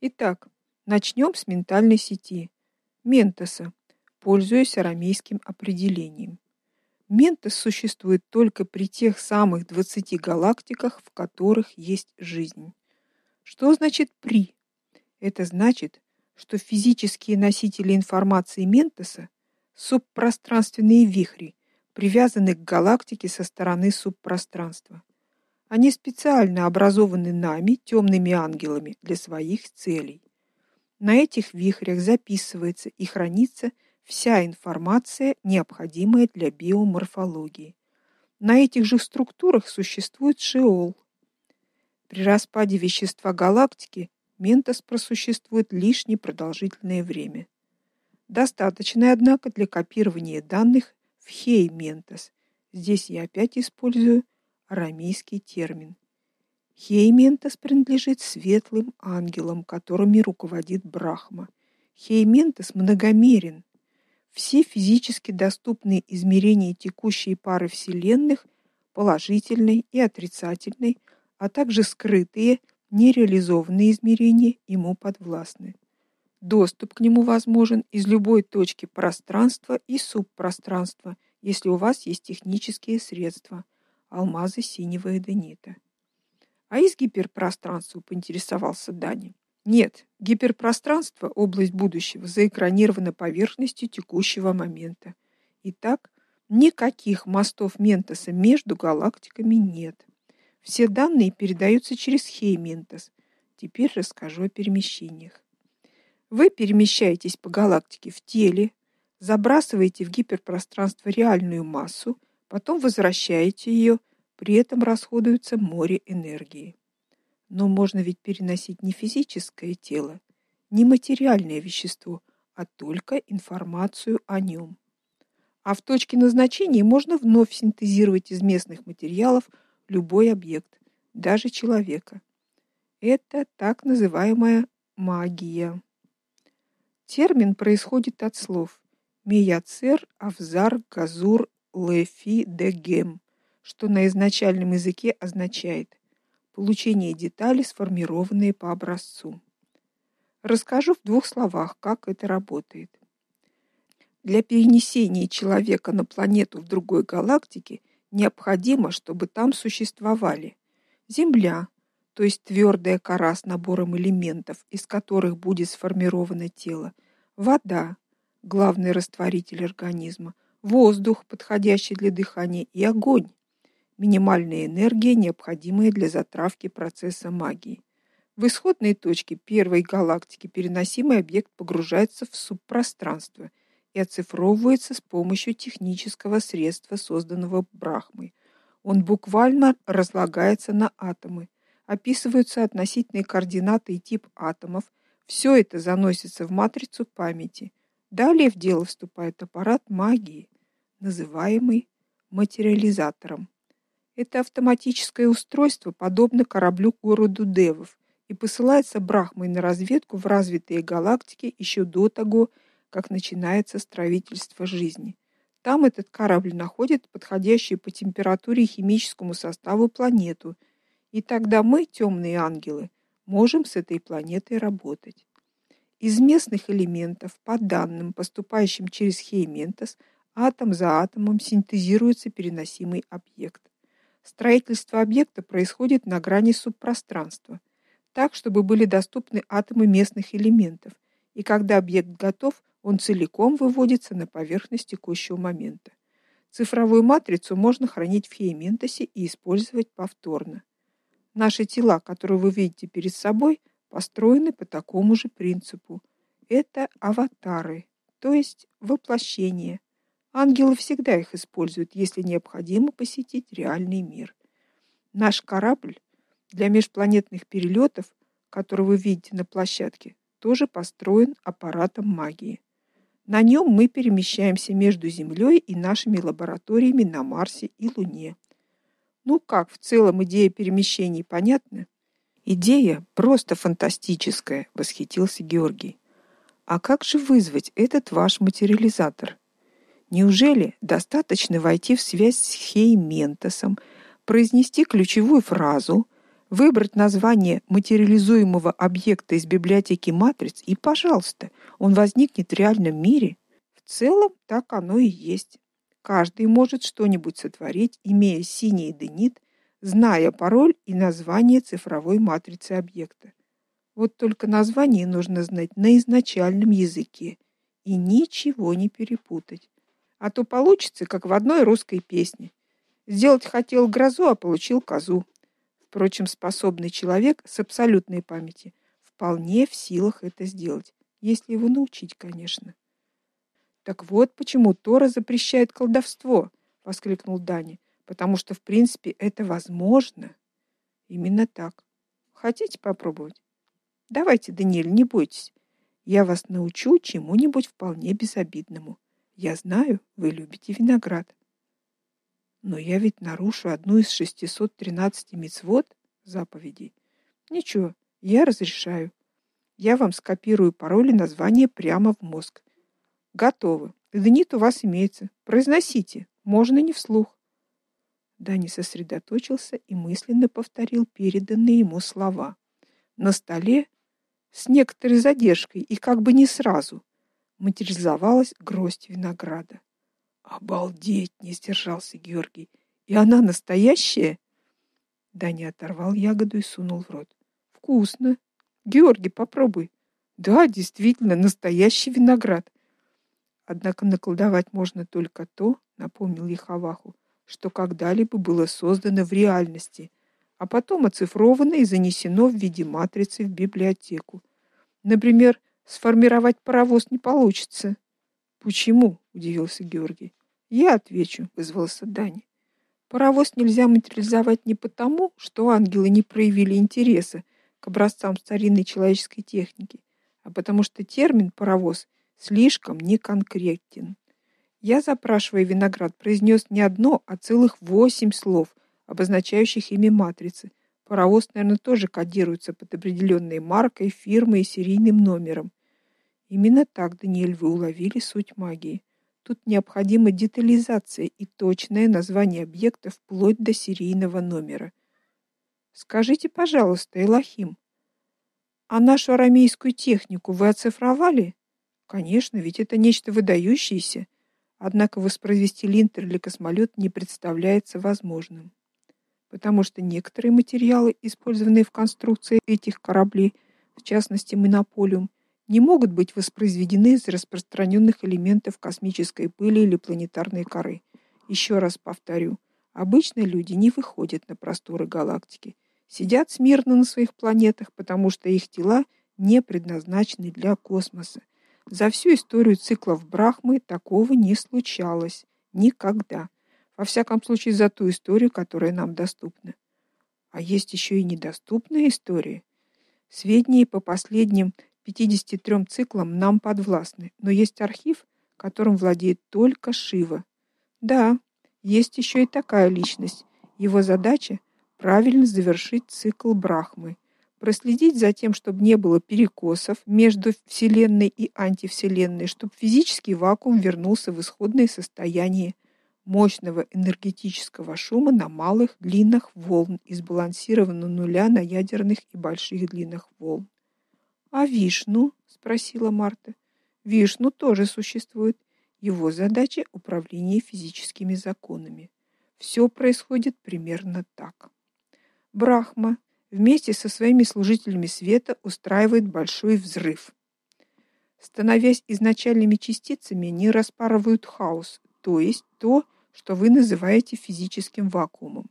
Итак, начнем с ментальной сети Ментоса, пользуясь арамейским определением. Ментос существует только при тех самых 20 галактиках, в которых есть жизнь. Что значит при? Это значит, что физические носители информации Ментоса субпространственные вихри, привязаны к галактике со стороны субпространства. Они специально образованы нами, темными ангелами, для своих целей. На этих вихрях записывается и хранится вся информация, необходимая для биоморфологии. На этих же структурах существует шеол. При распаде вещества галактики Ментос просуществует лишь непродолжительное время. Достаточно, однако, для копирования данных в Хей-Ментос. Здесь я опять использую арамейский термин. Хейментос принадлежит светлым ангелам, которыми руководит Брахма. Хейментос многомерен. Все физически доступные измерения текущей пары вселенных, положительной и отрицательной, а также скрытые, нереализованные измерения ему подвластны. Доступ к нему возможен из любой точки пространства и субпространства, если у вас есть технические средства алмазы синего эденита. А из гиперпространства поинтересовался Дани. Нет, гиперпространство область будущего заэкранирована поверхностью текущего момента. Итак, никаких мостов Ментоса между галактиками нет. Все данные передаются через Хейментос. Теперь расскажу о перемещениях. Вы перемещаетесь по галактике в теле, забрасываете в гиперпространство реальную массу, потом возвращаете ее, при этом расходуется море энергии. Но можно ведь переносить не физическое тело, не материальное вещество, а только информацию о нем. А в точке назначения можно вновь синтезировать из местных материалов любой объект, даже человека. Это так называемая магия. Термин происходит от слов мияцер, авзар, газур, лефи, дегем, что на изначальном языке означает получение деталей, сформированные по образцу. Расскажу в двух словах, как это работает. Для перенесения человека на планету в другой галактике необходимо, чтобы там существовали Земля, то есть твердая кора с набором элементов, из которых будет сформировано тело, вода, главный растворитель организма, воздух, подходящий для дыхания, и огонь, минимальная энергия, необходимая для затравки процесса магии. В исходной точке первой галактики переносимый объект погружается в субпространство и оцифровывается с помощью технического средства, созданного Брахмой. Он буквально разлагается на атомы, описываются относительные координаты и тип атомов. Все это заносится в матрицу памяти. Далее в дело вступает аппарат магии, называемый материализатором. Это автоматическое устройство подобно кораблю городу Девов и посылается Брахмой на разведку в развитые галактики еще до того, как начинается строительство жизни. Там этот корабль находит подходящую по температуре и химическому составу планету – и тогда мы, темные ангелы, можем с этой планетой работать. Из местных элементов, по данным, поступающим через Хейментос, атом за атомом синтезируется переносимый объект. Строительство объекта происходит на грани субпространства, так чтобы были доступны атомы местных элементов, и когда объект готов, он целиком выводится на поверхность текущего момента. Цифровую матрицу можно хранить в Хейментосе и использовать повторно. Наши тела, которые вы видите перед собой, построены по такому же принципу. Это аватары, то есть воплощения. Ангелы всегда их используют, если необходимо посетить реальный мир. Наш корабль для межпланетных перелетов, который вы видите на площадке, тоже построен аппаратом магии. На нем мы перемещаемся между Землей и нашими лабораториями на Марсе и Луне. Ну как, в целом идея перемещений понятна? Идея просто фантастическая, восхитился Георгий. А как же вызвать этот ваш материализатор? Неужели достаточно войти в связь с Хейментосом, произнести ключевую фразу, Выбрать название материализуемого объекта из библиотеки матриц и, пожалуйста, он возникнет в реальном мире. В целом так оно и есть. Каждый может что-нибудь сотворить, имея синий денит, зная пароль и название цифровой матрицы объекта. Вот только название нужно знать на изначальном языке и ничего не перепутать. А то получится, как в одной русской песне. Сделать хотел грозу, а получил козу. Впрочем, способный человек с абсолютной памятью вполне в силах это сделать, если его научить, конечно. Так вот почему Тора запрещает колдовство, воскликнул Дани. Потому что, в принципе, это возможно. Именно так. Хотите попробовать? Давайте, Даниэль, не бойтесь. Я вас научу чему-нибудь вполне безобидному. Я знаю, вы любите виноград. Но я ведь нарушу одну из 613 мицвот заповедей. Ничего, я разрешаю. Я вам скопирую пароль и название прямо в мозг. Готово. Денит у вас имеется. Произносите. Можно не вслух. Дани сосредоточился и мысленно повторил переданные ему слова. На столе с некоторой задержкой и как бы не сразу материализовалась гроздь винограда. Обалдеть, не сдержался Георгий. И она настоящая? Дани оторвал ягоду и сунул в рот. Вкусно. Георгий, попробуй. Да, действительно, настоящий виноград. Однако наколдовать можно только то, напомнил Ехаваху, что когда-либо было создано в реальности, а потом оцифровано и занесено в виде матрицы в библиотеку. Например, сформировать паровоз не получится. Почему? удивился Георгий. Я отвечу, вызвался Дани. Паровоз нельзя материализовать не потому, что ангелы не проявили интереса к образцам старинной человеческой техники, а потому что термин паровоз слишком неконкретен. Я, запрашивая виноград, произнес не одно, а целых восемь слов, обозначающих имя матрицы. Паровоз, наверное, тоже кодируется под определенной маркой, фирмой и серийным номером. Именно так, Даниэль, вы уловили суть магии. Тут необходима детализация и точное название объекта вплоть до серийного номера. Скажите, пожалуйста, Элохим, а нашу арамейскую технику вы оцифровали? Конечно, ведь это нечто выдающееся. Однако воспроизвести линтер или космолет не представляется возможным, потому что некоторые материалы, использованные в конструкции этих кораблей, в частности монополиум, не могут быть воспроизведены из распространенных элементов космической пыли или планетарной коры. Еще раз повторю, обычно люди не выходят на просторы галактики, сидят смирно на своих планетах, потому что их тела не предназначены для космоса. За всю историю циклов Брахмы такого не случалось никогда. Во всяком случае, за ту историю, которая нам доступна. А есть еще и недоступные истории. Сведения по последним 53 циклам нам подвластны, но есть архив, которым владеет только Шива. Да, есть еще и такая личность. Его задача правильно завершить цикл Брахмы проследить за тем, чтобы не было перекосов между вселенной и антивселенной, чтобы физический вакуум вернулся в исходное состояние мощного энергетического шума на малых длинных волн и сбалансированного нуля на ядерных и больших длинных волн. А Вишну, спросила Марта. Вишну тоже существует. Его задача управление физическими законами. Все происходит примерно так. Брахма вместе со своими служителями света устраивает большой взрыв. Становясь изначальными частицами, они распарывают хаос, то есть то, что вы называете физическим вакуумом.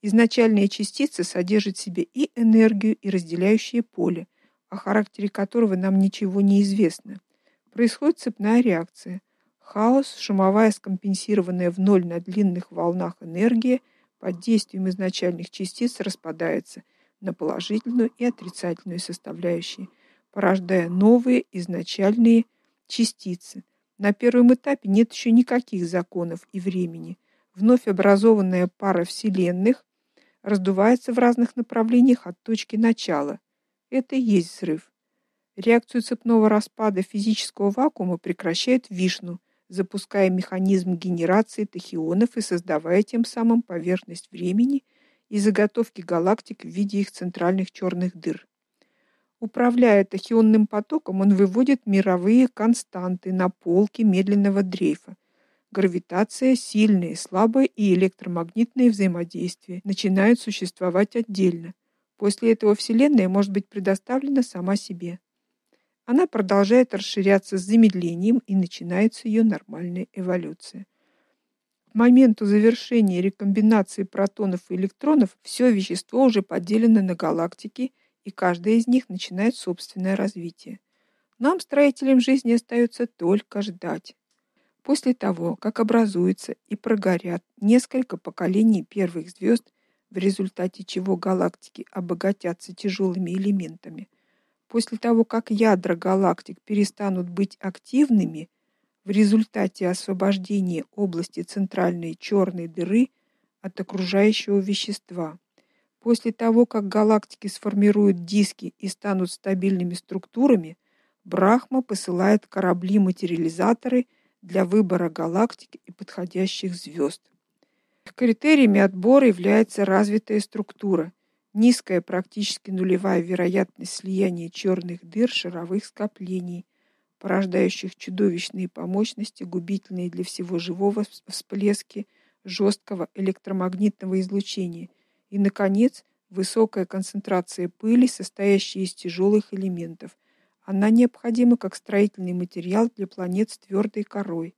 Изначальные частицы содержат в себе и энергию, и разделяющее поле, о характере которого нам ничего не известно. Происходит цепная реакция. Хаос, шумовая скомпенсированная в ноль на длинных волнах энергия под действием изначальных частиц распадается – на положительную и отрицательную составляющие, порождая новые изначальные частицы. На первом этапе нет еще никаких законов и времени. Вновь образованная пара вселенных раздувается в разных направлениях от точки начала. Это и есть взрыв. Реакцию цепного распада физического вакуума прекращает Вишну, запуская механизм генерации тахионов и создавая тем самым поверхность времени и заготовки галактик в виде их центральных черных дыр. Управляя тахионным потоком, он выводит мировые константы на полки медленного дрейфа. Гравитация, сильное, слабое и электромагнитное взаимодействие начинают существовать отдельно. После этого Вселенная может быть предоставлена сама себе. Она продолжает расширяться с замедлением и начинается ее нормальная эволюция. К моменту завершения рекомбинации протонов и электронов все вещество уже поделено на галактики, и каждая из них начинает собственное развитие. Нам, строителям жизни, остается только ждать. После того, как образуется и прогорят несколько поколений первых звезд, в результате чего галактики обогатятся тяжелыми элементами, После того, как ядра галактик перестанут быть активными в результате освобождения области центральной черной дыры от окружающего вещества, после того, как галактики сформируют диски и станут стабильными структурами, Брахма посылает корабли-материализаторы для выбора галактик и подходящих звезд. Критериями отбора является развитая структура, низкая, практически нулевая вероятность слияния черных дыр шаровых скоплений, порождающих чудовищные по мощности губительные для всего живого всплески жесткого электромагнитного излучения и наконец, высокая концентрация пыли, состоящей из тяжелых элементов. Она необходима как строительный материал для планет с твердой корой,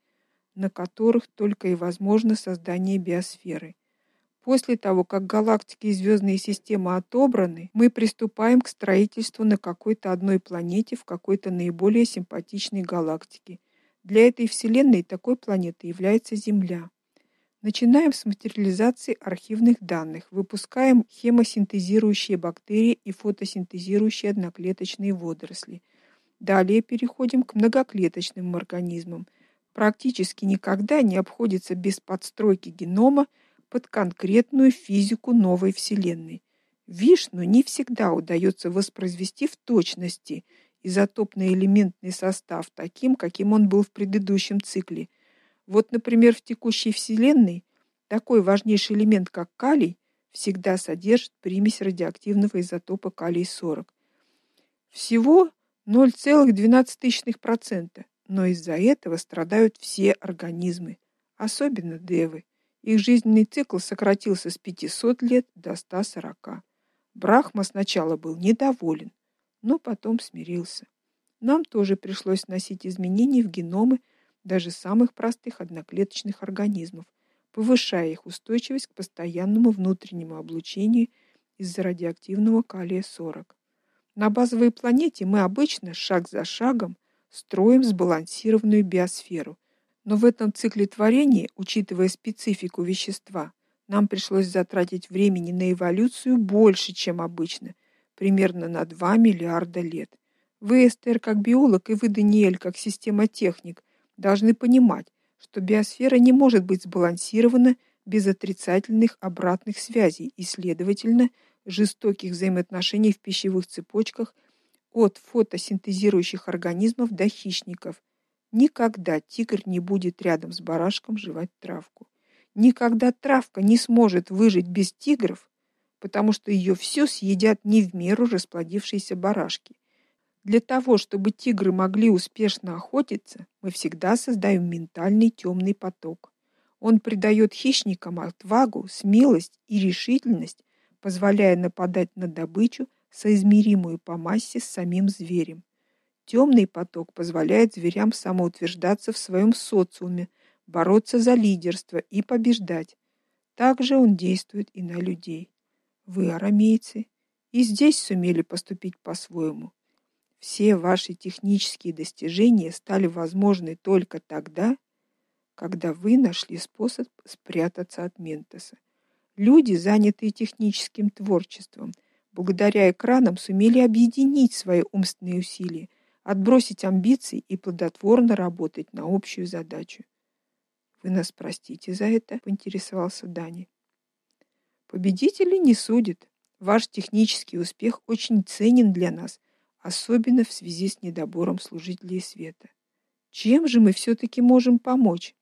на которых только и возможно создание биосферы. После того, как галактики и звездные системы отобраны, мы приступаем к строительству на какой-то одной планете в какой-то наиболее симпатичной галактике. Для этой вселенной такой планетой является Земля. Начинаем с материализации архивных данных, выпускаем хемосинтезирующие бактерии и фотосинтезирующие одноклеточные водоросли. Далее переходим к многоклеточным организмам. Практически никогда не обходится без подстройки генома под конкретную физику новой вселенной. Вишну не всегда удается воспроизвести в точности изотопный элементный состав таким, каким он был в предыдущем цикле. Вот, например, в текущей вселенной такой важнейший элемент, как калий, всегда содержит примесь радиоактивного изотопа калий-40. Всего 0,12%, но из-за этого страдают все организмы, особенно девы. Их жизненный цикл сократился с 500 лет до 140. Брахма сначала был недоволен, но потом смирился. Нам тоже пришлось носить изменения в геномы даже самых простых одноклеточных организмов, повышая их устойчивость к постоянному внутреннему облучению из-за радиоактивного калия-40. На базовой планете мы обычно шаг за шагом строим сбалансированную биосферу – но в этом цикле творения, учитывая специфику вещества, нам пришлось затратить времени на эволюцию больше, чем обычно, примерно на 2 миллиарда лет. Вы, Эстер, как биолог, и вы, Даниэль, как системотехник, должны понимать, что биосфера не может быть сбалансирована без отрицательных обратных связей и, следовательно, жестоких взаимоотношений в пищевых цепочках от фотосинтезирующих организмов до хищников, Никогда тигр не будет рядом с барашком жевать травку. Никогда травка не сможет выжить без тигров, потому что ее все съедят не в меру расплодившиеся барашки. Для того, чтобы тигры могли успешно охотиться, мы всегда создаем ментальный темный поток. Он придает хищникам отвагу, смелость и решительность, позволяя нападать на добычу, соизмеримую по массе с самим зверем. Темный поток позволяет зверям самоутверждаться в своем социуме, бороться за лидерство и побеждать. Также он действует и на людей. Вы, арамейцы, и здесь сумели поступить по-своему. Все ваши технические достижения стали возможны только тогда, когда вы нашли способ спрятаться от Ментоса. Люди, занятые техническим творчеством, благодаря экранам сумели объединить свои умственные усилия отбросить амбиции и плодотворно работать на общую задачу. Вы нас простите за это, поинтересовался Дани. Победители не судят. Ваш технический успех очень ценен для нас, особенно в связи с недобором служителей света. Чем же мы все таки можем помочь?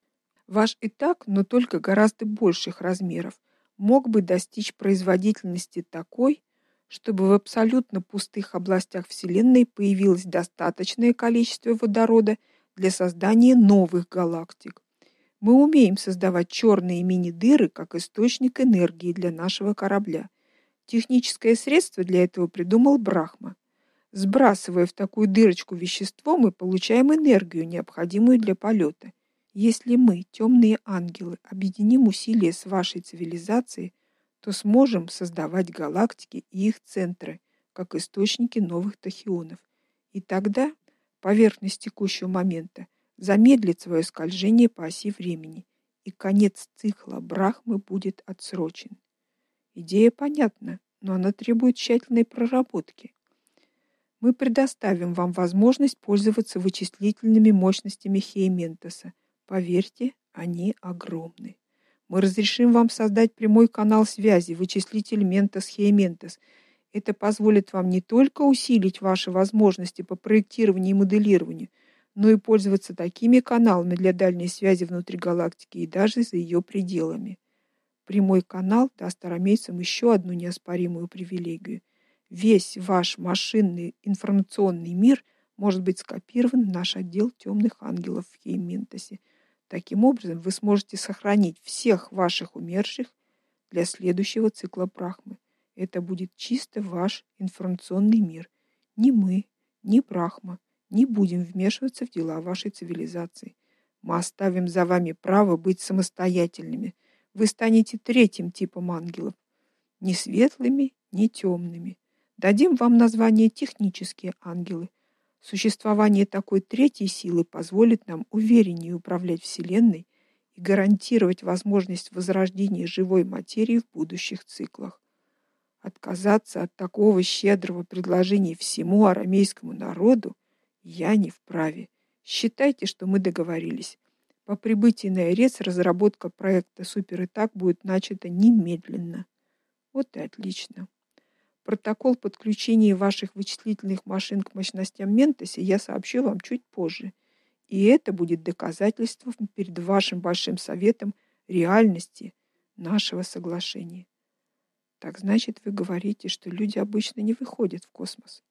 Ваш и так, но только гораздо больших размеров мог бы достичь производительности такой, чтобы в абсолютно пустых областях Вселенной появилось достаточное количество водорода для создания новых галактик. Мы умеем создавать черные мини-дыры как источник энергии для нашего корабля. Техническое средство для этого придумал Брахма. Сбрасывая в такую дырочку вещество, мы получаем энергию, необходимую для полета. Если мы, темные ангелы, объединим усилия с вашей цивилизацией, то сможем создавать галактики и их центры, как источники новых тахионов. И тогда поверхность текущего момента замедлит свое скольжение по оси времени, и конец цикла Брахмы будет отсрочен. Идея понятна, но она требует тщательной проработки. Мы предоставим вам возможность пользоваться вычислительными мощностями Хейментеса. Поверьте, они огромны. Мы разрешим вам создать прямой канал связи вычислитель Ментос Хейментес. Это позволит вам не только усилить ваши возможности по проектированию и моделированию, но и пользоваться такими каналами для дальней связи внутри галактики и даже за ее пределами. Прямой канал даст арамейцам еще одну неоспоримую привилегию. Весь ваш машинный информационный мир может быть скопирован в наш отдел темных ангелов в Хейментосе. Таким образом, вы сможете сохранить всех ваших умерших для следующего цикла Брахмы. Это будет чисто ваш информационный мир. Ни мы, ни Брахма не будем вмешиваться в дела вашей цивилизации. Мы оставим за вами право быть самостоятельными. Вы станете третьим типом ангелов, не светлыми, не темными. Дадим вам название технические ангелы. Существование такой третьей силы позволит нам увереннее управлять вселенной и гарантировать возможность возрождения живой материи в будущих циклах. Отказаться от такого щедрого предложения всему арамейскому народу я не вправе. Считайте, что мы договорились. По прибытии на Эрец разработка проекта Суперэтак будет начата немедленно. Вот и отлично. Протокол подключения ваших вычислительных машин к мощностям Ментоса я сообщу вам чуть позже. И это будет доказательством перед вашим большим советом реальности нашего соглашения. Так значит, вы говорите, что люди обычно не выходят в космос.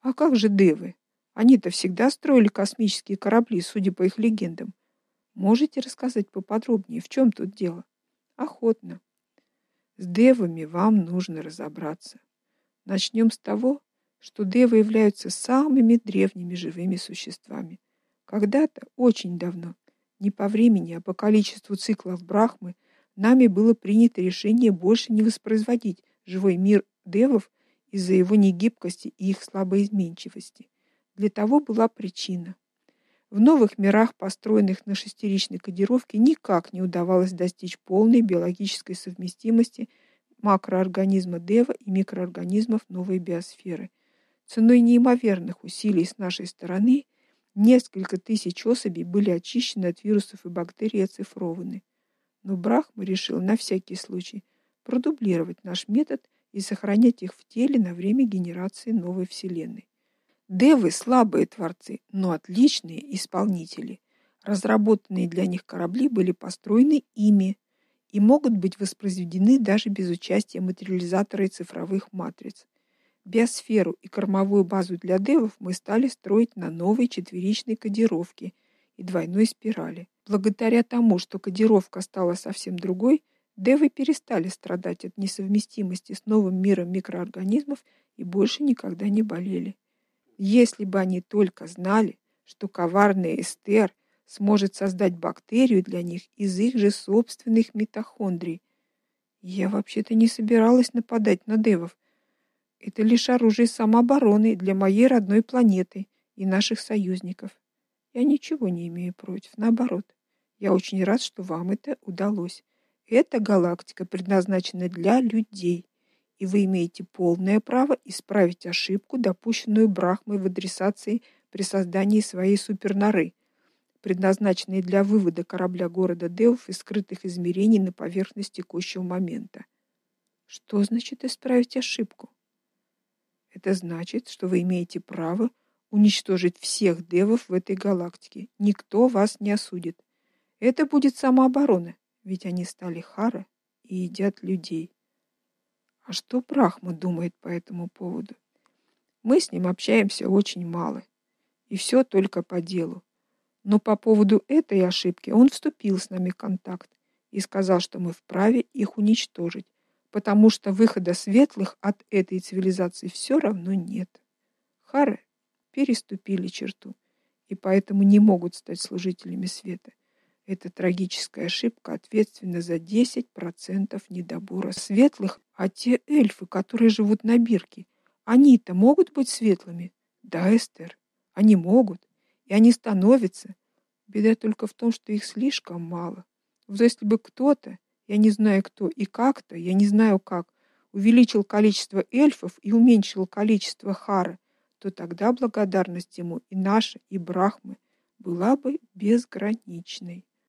А как же девы? Они-то всегда строили космические корабли, судя по их легендам. Можете рассказать поподробнее, в чем тут дело? Охотно. С девами вам нужно разобраться. Начнем с того, что девы являются самыми древними живыми существами. Когда-то, очень давно, не по времени, а по количеству циклов Брахмы, нами было принято решение больше не воспроизводить живой мир девов из-за его негибкости и их слабой изменчивости. Для того была причина. В новых мирах, построенных на шестеричной кодировке, никак не удавалось достичь полной биологической совместимости макроорганизма Дева и микроорганизмов новой биосферы. Ценой неимоверных усилий с нашей стороны несколько тысяч особей были очищены от вирусов и бактерий и оцифрованы. Но Брахма решил на всякий случай продублировать наш метод и сохранять их в теле на время генерации новой вселенной. Девы слабые творцы, но отличные исполнители. Разработанные для них корабли были построены ими и могут быть воспроизведены даже без участия материализатора и цифровых матриц. Биосферу и кормовую базу для девов мы стали строить на новой четверичной кодировке и двойной спирали. Благодаря тому, что кодировка стала совсем другой, девы перестали страдать от несовместимости с новым миром микроорганизмов и больше никогда не болели. Если бы они только знали, что коварный Эстер сможет создать бактерию для них из их же собственных митохондрий. Я вообще-то не собиралась нападать на девов. Это лишь оружие самообороны для моей родной планеты и наших союзников. Я ничего не имею против, наоборот. Я очень рад, что вам это удалось. Эта галактика предназначена для людей и вы имеете полное право исправить ошибку, допущенную Брахмой в адресации при создании своей суперноры, предназначенной для вывода корабля города Деуф из скрытых измерений на поверхность текущего момента. Что значит исправить ошибку? Это значит, что вы имеете право уничтожить всех девов в этой галактике. Никто вас не осудит. Это будет самооборона, ведь они стали Хара и едят людей. А что Брахма думает по этому поводу? Мы с ним общаемся очень мало, и все только по делу. Но по поводу этой ошибки он вступил с нами в контакт и сказал, что мы вправе их уничтожить, потому что выхода светлых от этой цивилизации все равно нет. Хары переступили черту и поэтому не могут стать служителями света. Эта трагическая ошибка ответственна за 10% недобора светлых, а те эльфы, которые живут на Бирке, они-то могут быть светлыми. Да, Эстер, они могут, и они становятся. Беда только в том, что их слишком мало. Вот если бы кто-то, я не знаю кто, и как-то, я не знаю как, увеличил количество эльфов и уменьшил количество хара, то тогда благодарность ему и наша, и Брахмы была бы безграничной.